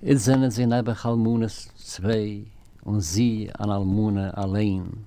it zenen sie nebe halmunes zwei und sie an almune allein.